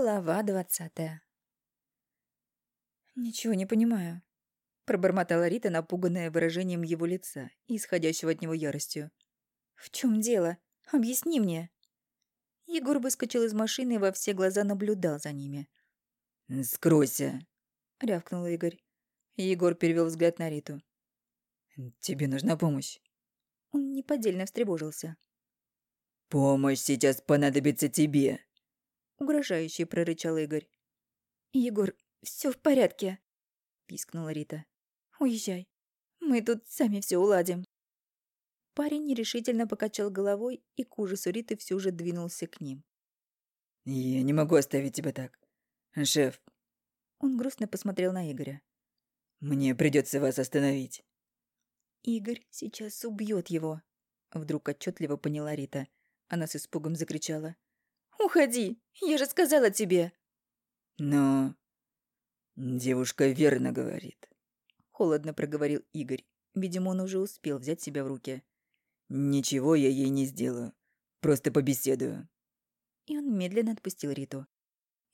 Глава двадцатая. «Ничего не понимаю», — пробормотала Рита, напуганная выражением его лица и исходящего от него яростью. «В чем дело? Объясни мне». Егор выскочил из машины и во все глаза наблюдал за ними. «Скройся!» — рявкнул Игорь. Егор перевел взгляд на Риту. «Тебе нужна помощь». Он неподдельно встревожился. «Помощь сейчас понадобится тебе», — угрожающе прорычал Игорь. «Егор, все в порядке», — пискнула Рита. «Уезжай. Мы тут сами все уладим». Парень нерешительно покачал головой и к ужасу Риты все же двинулся к ним. «Я не могу оставить тебя так. Шеф». Он грустно посмотрел на Игоря. «Мне придется вас остановить». «Игорь сейчас убьет его», — вдруг отчетливо поняла Рита. Она с испугом закричала. «Уходи! Я же сказала тебе!» «Но...» «Девушка верно говорит», — холодно проговорил Игорь. Видимо, он уже успел взять себя в руки. «Ничего я ей не сделаю. Просто побеседую». И он медленно отпустил Риту.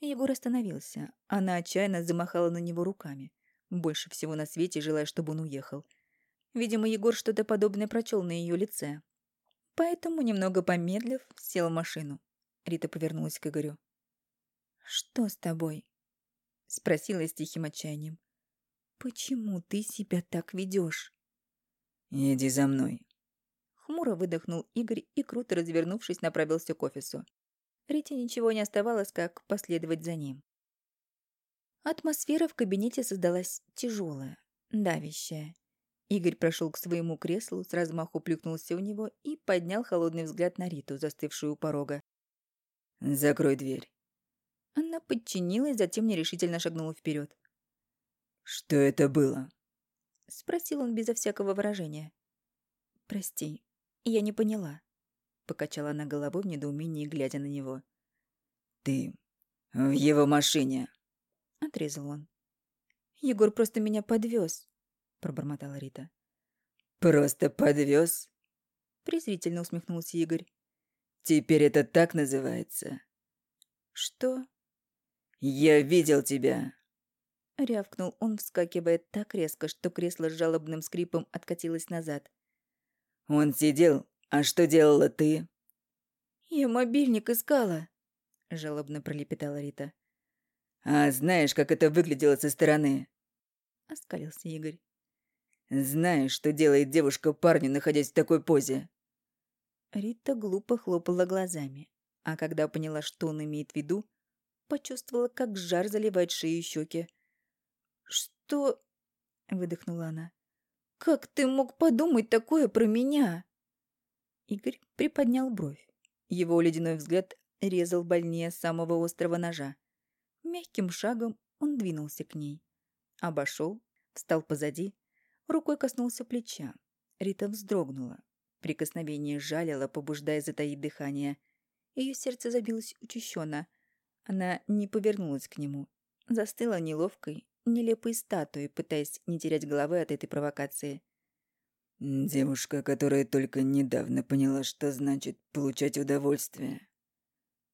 Егор остановился. Она отчаянно замахала на него руками. Больше всего на свете желая, чтобы он уехал. Видимо, Егор что-то подобное прочел на ее лице. Поэтому, немного помедлив, сел в машину. Рита повернулась к Игорю. «Что с тобой?» — спросила с тихим отчаянием. «Почему ты себя так ведешь?» «Иди за мной», Хмуро выдохнул Игорь и, круто развернувшись, направился к офису. Рите ничего не оставалось, как последовать за ним. Атмосфера в кабинете создалась тяжелая, давящая. Игорь прошел к своему креслу, с размаху плюхнулся в него и поднял холодный взгляд на Риту, застывшую у порога. «Закрой дверь». Она подчинилась, затем нерешительно шагнула вперед. «Что это было?» — спросил он безо всякого выражения. «Прости, я не поняла», — покачала она головой в недоумении, глядя на него. «Ты в его машине», — отрезал он. «Егор просто меня подвез», — пробормотала Рита. «Просто подвез?» — презрительно усмехнулся Игорь. «Теперь это так называется?» «Что?» «Я видел тебя!» Рявкнул он, вскакивая так резко, что кресло с жалобным скрипом откатилось назад. Он сидел. А что делала ты?» «Я мобильник искала», — жалобно пролепетала Рита. «А знаешь, как это выглядело со стороны?» — оскалился Игорь. «Знаешь, что делает девушка парню, находясь в такой позе?» Рита глупо хлопала глазами, а когда поняла, что он имеет в виду, почувствовала, как жар заливает шею и щеки. «Что?» — выдохнула она. «Как ты мог подумать такое про меня?» Игорь приподнял бровь. Его ледяной взгляд резал больнее самого острого ножа. Мягким шагом он двинулся к ней. Обошел, встал позади, рукой коснулся плеча. Рита вздрогнула. Прикосновение жалило, побуждая затаить дыхание. Ее сердце забилось учащенно. Она не повернулась к нему. Застыла неловкой, нелепой статуей, пытаясь не терять головы от этой провокации. «Девушка, которая только недавно поняла, что значит получать удовольствие».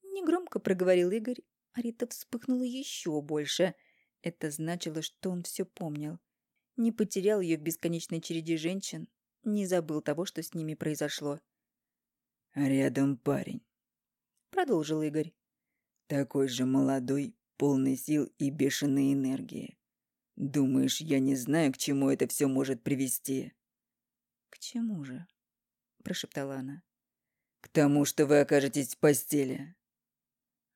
Негромко проговорил Игорь, а Рита вспыхнула еще больше. Это значило, что он все помнил. Не потерял ее в бесконечной череде женщин, не забыл того, что с ними произошло. «Рядом парень», — продолжил Игорь. «Такой же молодой, полный сил и бешеной энергии. Думаешь, я не знаю, к чему это все может привести?» «К чему же?» — прошептала она. «К тому, что вы окажетесь в постели».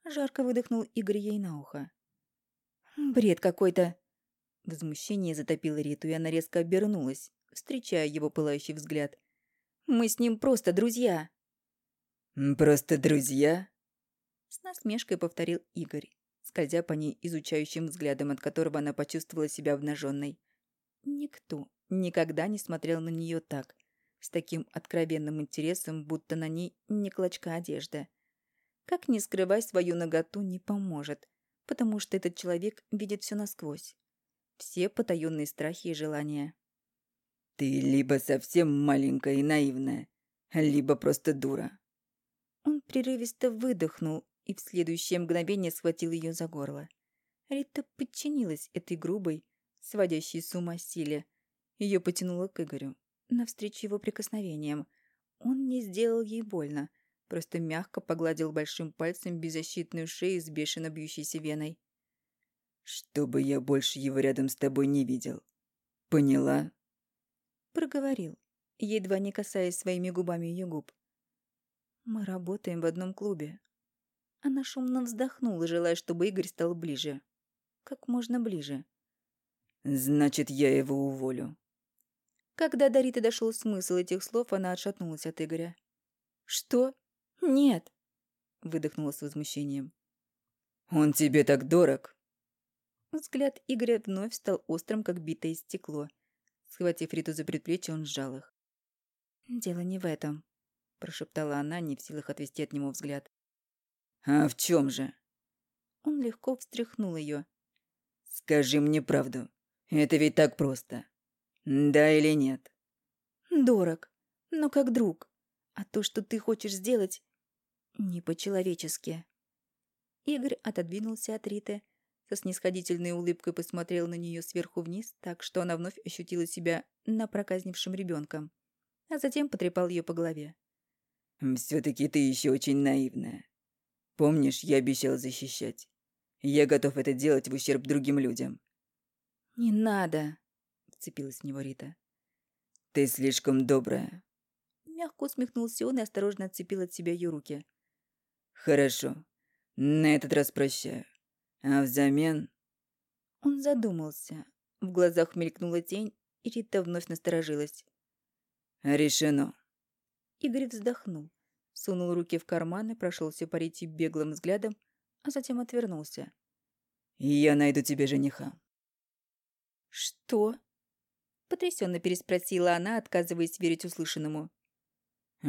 Жарко выдохнул Игорь ей на ухо. «Бред какой-то!» Возмущение затопило Риту, и она резко обернулась, встречая его пылающий взгляд. «Мы с ним просто друзья!» «Просто друзья?» С насмешкой повторил Игорь, скользя по ней изучающим взглядом, от которого она почувствовала себя обнаженной. Никто никогда не смотрел на нее так, с таким откровенным интересом, будто на ней не клочка одежды. Как ни скрывай свою наготу не поможет, потому что этот человек видит все насквозь. Все потаенные страхи и желания. «Ты либо совсем маленькая и наивная, либо просто дура». Он прерывисто выдохнул, и в следующее мгновение схватил ее за горло. Рита подчинилась этой грубой, сводящей с ума силе. Ее потянуло к Игорю, навстречу его прикосновениям. Он не сделал ей больно, просто мягко погладил большим пальцем беззащитную шею с бешено бьющейся веной. «Чтобы я больше его рядом с тобой не видел. Поняла?» Проговорил, едва не касаясь своими губами ее губ. «Мы работаем в одном клубе». Она шумно вздохнула, желая, чтобы Игорь стал ближе. Как можно ближе. «Значит, я его уволю». Когда до Риты дошел смысл этих слов, она отшатнулась от Игоря. «Что? Нет!» — выдохнула с возмущением. «Он тебе так дорог!» Взгляд Игоря вновь стал острым, как битое стекло. Схватив Риту за предплечье, он сжал их. «Дело не в этом», — прошептала она, не в силах отвести от него взгляд. «А в чем же?» Он легко встряхнул ее. «Скажи мне правду. Это ведь так просто. Да или нет?» «Дорог, но как друг. А то, что ты хочешь сделать, не по-человечески». Игорь отодвинулся от Риты, со снисходительной улыбкой посмотрел на нее сверху вниз, так что она вновь ощутила себя напроказнившим ребенком, а затем потрепал ее по голове. «Все-таки ты еще очень наивная. Помнишь, я обещал защищать? Я готов это делать в ущерб другим людям». «Не надо!» — вцепилась в него Рита. «Ты слишком добрая». Мягко усмехнулся он и осторожно отцепил от себя ее руки. «Хорошо. На этот раз прощаю. А взамен...» Он задумался. В глазах мелькнула тень, и Рита вновь насторожилась. «Решено». Игорь вздохнул, сунул руки в карманы, прошелся по Рите беглым взглядом, а затем отвернулся. «Я найду тебе жениха». «Что?» Потрясенно переспросила она, отказываясь верить услышанному.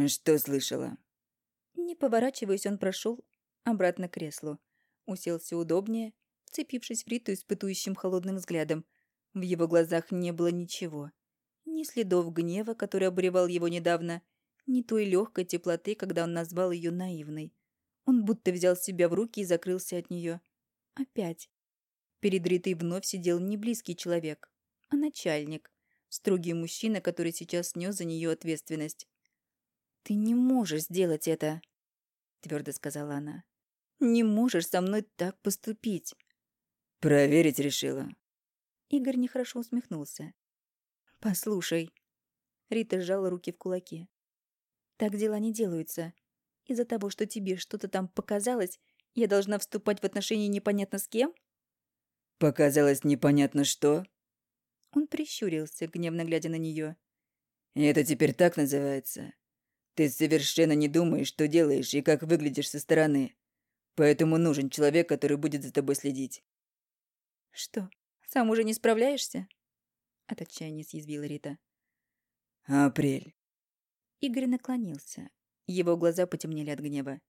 «Что слышала?» Не поворачиваясь, он прошел обратно к креслу. Уселся удобнее, вцепившись в Риту испытующим холодным взглядом. В его глазах не было ничего. Ни следов гнева, который обуревал его недавно, ни той легкой теплоты, когда он назвал ее наивной. Он будто взял себя в руки и закрылся от нее. Опять. Перед Ритой вновь сидел не близкий человек, а начальник. Строгий мужчина, который сейчас нес за нее ответственность. «Ты не можешь сделать это», — твердо сказала она. Не можешь со мной так поступить. Проверить решила. Игорь нехорошо усмехнулся. Послушай. Рита сжала руки в кулаки. Так дела не делаются. Из-за того, что тебе что-то там показалось, я должна вступать в отношения непонятно с кем? Показалось непонятно что? Он прищурился, гневно глядя на нее. И это теперь так называется. Ты совершенно не думаешь, что делаешь и как выглядишь со стороны. Поэтому нужен человек, который будет за тобой следить. Что, сам уже не справляешься? От отчаяния съязвила Рита. Апрель. Игорь наклонился. Его глаза потемнели от гнева.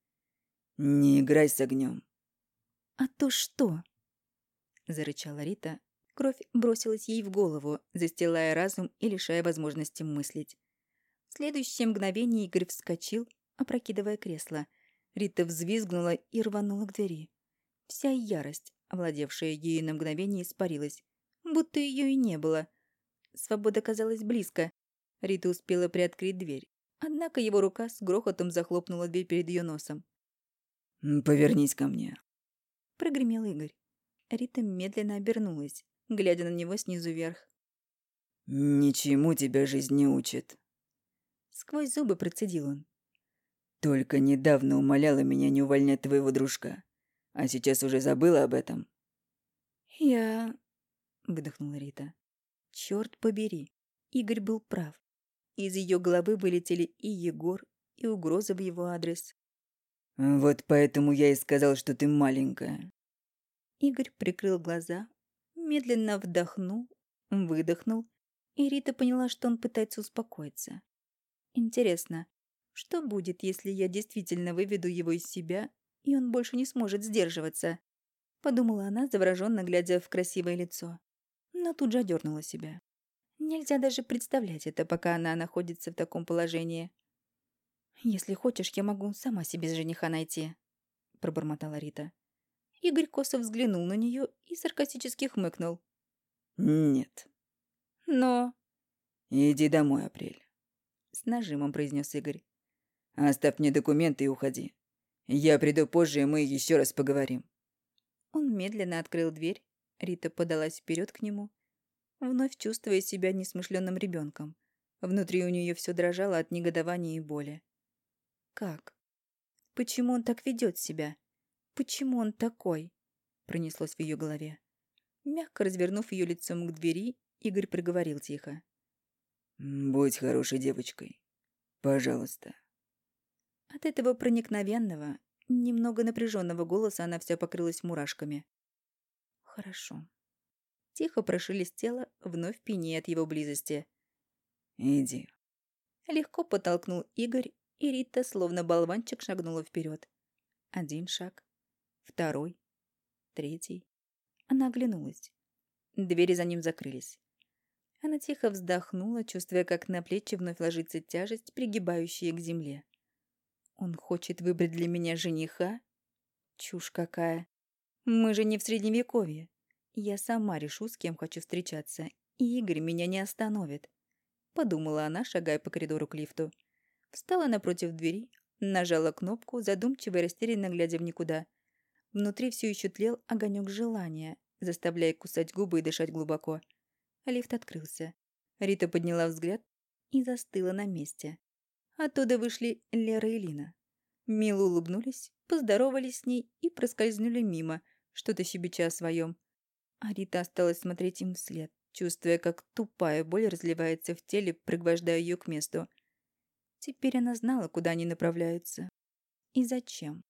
Не играй с огнем. А то что? Зарычала Рита. Кровь бросилась ей в голову, застилая разум и лишая возможности мыслить. В следующее мгновение Игорь вскочил, опрокидывая кресло, Рита взвизгнула и рванула к двери. Вся ярость, овладевшая ею на мгновение, испарилась, будто ее и не было. Свобода казалась близко. Рита успела приоткрыть дверь. Однако его рука с грохотом захлопнула дверь перед ее носом. «Повернись ко мне», — прогремел Игорь. Рита медленно обернулась, глядя на него снизу вверх. «Ничему тебя жизнь не учит». Сквозь зубы процедил он. Только недавно умоляла меня не увольнять твоего дружка, а сейчас уже забыла об этом. Я... выдохнула Рита. Черт побери, Игорь был прав. Из ее головы вылетели и Егор, и угрозы в его адрес. Вот поэтому я и сказал, что ты маленькая. Игорь прикрыл глаза, медленно вдохнул, выдохнул, и Рита поняла, что он пытается успокоиться. Интересно, что будет, если я действительно выведу его из себя, и он больше не сможет сдерживаться? Подумала она, завороженно глядя в красивое лицо. Но тут же одернула себя. Нельзя даже представлять это, пока она находится в таком положении. «Если хочешь, я могу сама себе жениха найти», — пробормотала Рита. Игорь косо взглянул на нее и саркастически хмыкнул. «Нет». «Но...» «Иди домой, Апрель», — с нажимом произнес Игорь. «Оставь мне документы и уходи. Я приду позже, и мы еще раз поговорим». Он медленно открыл дверь. Рита подалась вперед к нему, вновь чувствуя себя несмышленным ребенком. Внутри у нее все дрожало от негодования и боли. Как? Почему он так ведет себя? Почему он такой? Пронеслось в ее голове. Мягко развернув ее лицом к двери, Игорь проговорил тихо. «Будь хорошей девочкой. Пожалуйста». От этого проникновенного, немного напряженного голоса она вся покрылась мурашками. «Хорошо». Тихо прошелестело, вновь пьянее от его близости. «Иди». Легко подтолкнул Игорь, и Рита, словно болванчик, шагнула вперед. Один шаг, второй, третий. Она оглянулась. Двери за ним закрылись. Она тихо вздохнула, чувствуя, как на плечи вновь ложится тяжесть, пригибающая к земле. Он хочет выбрать для меня жениха? Чушь какая. Мы же не в средневековье. Я сама решу, с кем хочу встречаться, и Игорь меня не остановит. Подумала она, шагая по коридору к лифту. Встала напротив двери, нажала кнопку, задумчиво и растерянно глядя в никуда. Внутри все еще тлел огонек желания, заставляя кусать губы и дышать глубоко. Лифт открылся. Рита подняла взгляд и застыла на месте. Оттуда вышли Лера и Лина. Мило улыбнулись, поздоровались с ней и проскользнули мимо, что-то щебеча о своем. А Рита осталась смотреть им вслед, чувствуя, как тупая боль разливается в теле, пригвождая ее к месту. Теперь она знала, куда они направляются. И зачем.